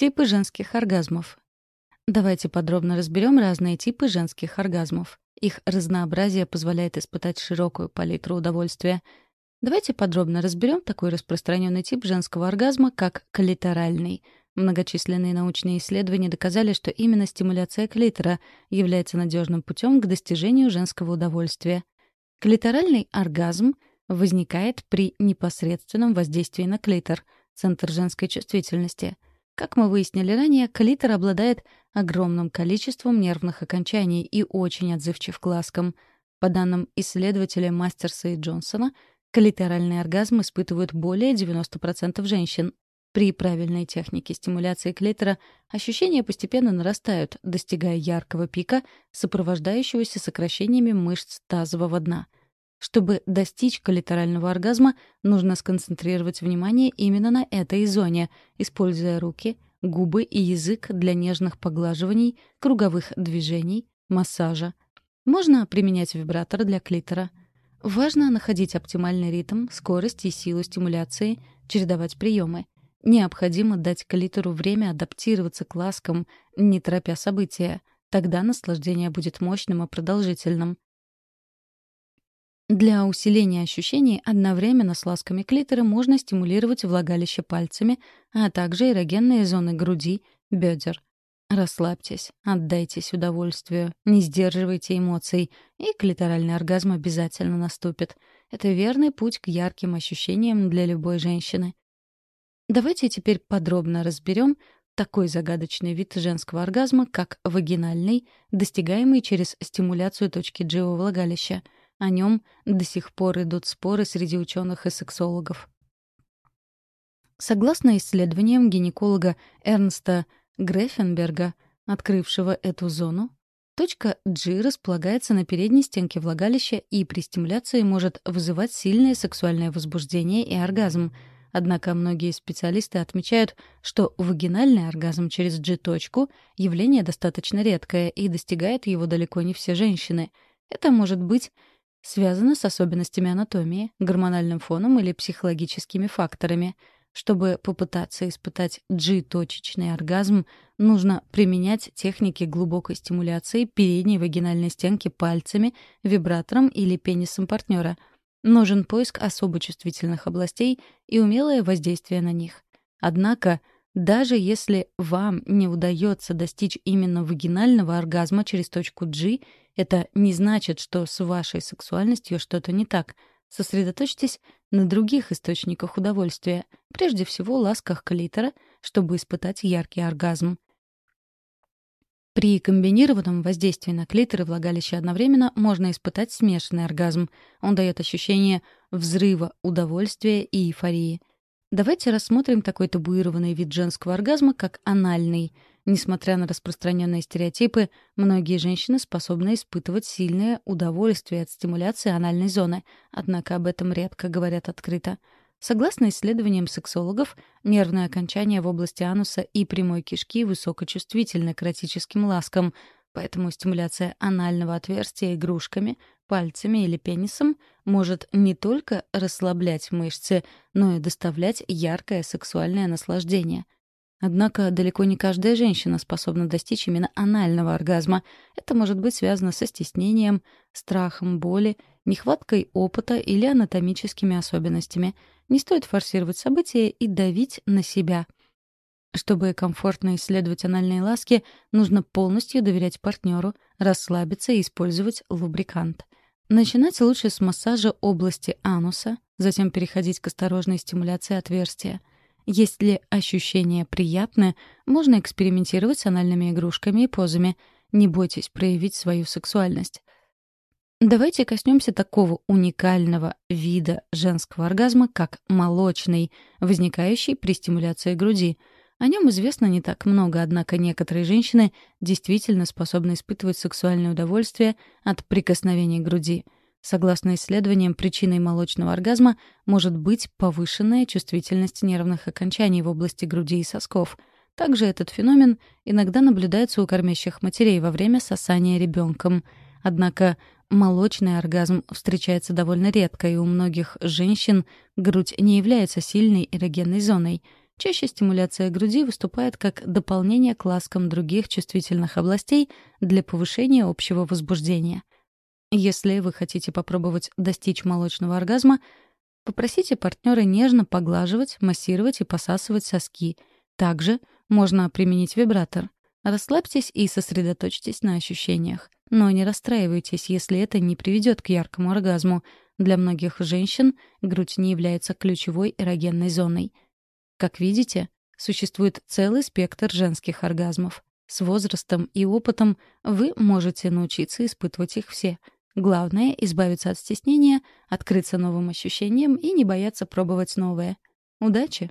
Типы женских оргазмов. Давайте подробно разберем разные типы женских оргазмов. Их разнообразие позволяет испытать широкую палитру удовольствия. Давайте подробно разберем такой распространенный тип женского оргазма, как клиторальный. Многочисленные научные исследования доказали, что именно стимуляция клитора является надежным путем к достижению женского удовольствия. Клиторальный оргазм возникает при непосредственном воздействии на клитор, центр женской чувствительности — как мы выяснили ранее, клитор обладает огромным количеством нервных окончаний и очень отзывчив к ласкам. По данным исследователя Мастерса и Джонсона, клиторальный оргазм испытывают более 90% женщин. При правильной технике стимуляции клитора ощущения постепенно нарастают, достигая яркого пика, сопровождающегося сокращениями мышц тазового дна — чтобы достичь коллитерального оргазма, нужно сконцентрировать внимание именно на этой зоне, используя руки, губы и язык для нежных поглаживаний, круговых движений, массажа. Можно применять вибратор для клитора. Важно находить оптимальный ритм, скорость и силу стимуляции, чередовать приемы. Необходимо дать клитору время адаптироваться к ласкам, не торопя события. Тогда наслаждение будет мощным и продолжительным. Для усиления ощущений одновременно с ласками клитора можно стимулировать влагалище пальцами, а также эрогенные зоны груди, бедер. Расслабьтесь, отдайтесь удовольствию, не сдерживайте эмоций, и клиторальный оргазм обязательно наступит. Это верный путь к ярким ощущениям для любой женщины. Давайте теперь подробно разберем такой загадочный вид женского оргазма, как вагинальный, достигаемый через стимуляцию точки G у влагалища — о нем до сих пор идут споры среди ученых и сексологов. Согласно исследованиям гинеколога Эрнста Грефенберга, открывшего эту зону, точка G располагается на передней стенке влагалища и при стимуляции может вызывать сильное сексуальное возбуждение и оргазм. Однако многие специалисты отмечают, что вагинальный оргазм через G-точку — явление достаточно редкое и достигает его далеко не все женщины. Это может быть связано с особенностями анатомии, гормональным фоном или психологическими факторами. Чтобы попытаться испытать G-точечный оргазм, нужно применять техники глубокой стимуляции передней вагинальной стенки пальцами, вибратором или пенисом партнера. Нужен поиск особо чувствительных областей и умелое воздействие на них. Однако, даже если вам не удается достичь именно вагинального оргазма через точку G, это не значит, что с вашей сексуальностью что-то не так. Сосредоточьтесь на других источниках удовольствия, прежде всего ласках клитора, чтобы испытать яркий оргазм. При комбинированном воздействии на клитор и влагалище одновременно можно испытать смешанный оргазм. Он дает ощущение взрыва удовольствия и эйфории. Давайте рассмотрим такой табуированный вид женского оргазма, как анальный — Несмотря на распространенные стереотипы, многие женщины способны испытывать сильное удовольствие от стимуляции анальной зоны, однако об этом редко говорят открыто. Согласно исследованиям сексологов, нервные окончания в области ануса и прямой кишки высокочувствительны к эротическим ласкам, поэтому стимуляция анального отверстия игрушками, пальцами или пенисом может не только расслаблять мышцы, но и доставлять яркое сексуальное наслаждение — Однако далеко не каждая женщина способна достичь именно анального оргазма. Это может быть связано со стеснением, страхом боли, нехваткой опыта или анатомическими особенностями. Не стоит форсировать события и давить на себя. Чтобы комфортно исследовать анальные ласки, нужно полностью доверять партнеру, расслабиться и использовать лубрикант. Начинать лучше с массажа области ануса, затем переходить к осторожной стимуляции отверстия — если ощущение приятное, можно экспериментировать с анальными игрушками и позами. Не бойтесь проявить свою сексуальность. Давайте коснемся такого уникального вида женского оргазма, как молочный, возникающий при стимуляции груди. О нем известно не так много, однако некоторые женщины действительно способны испытывать сексуальное удовольствие от прикосновений груди — Согласно исследованиям, причиной молочного оргазма может быть повышенная чувствительность нервных окончаний в области груди и сосков. Также этот феномен иногда наблюдается у кормящих матерей во время сосания ребенком. Однако молочный оргазм встречается довольно редко, и у многих женщин грудь не является сильной эрогенной зоной. Чаще стимуляция груди выступает как дополнение к ласкам других чувствительных областей для повышения общего возбуждения. Если вы хотите попробовать достичь молочного оргазма, попросите партнера нежно поглаживать, массировать и посасывать соски. Также можно применить вибратор. Расслабьтесь и сосредоточьтесь на ощущениях. Но не расстраивайтесь, если это не приведет к яркому оргазму. Для многих женщин грудь не является ключевой эрогенной зоной — как видите, существует целый спектр женских оргазмов. С возрастом и опытом вы можете научиться испытывать их все. Главное — избавиться от стеснения, открыться новым ощущениям и не бояться пробовать новое. Удачи!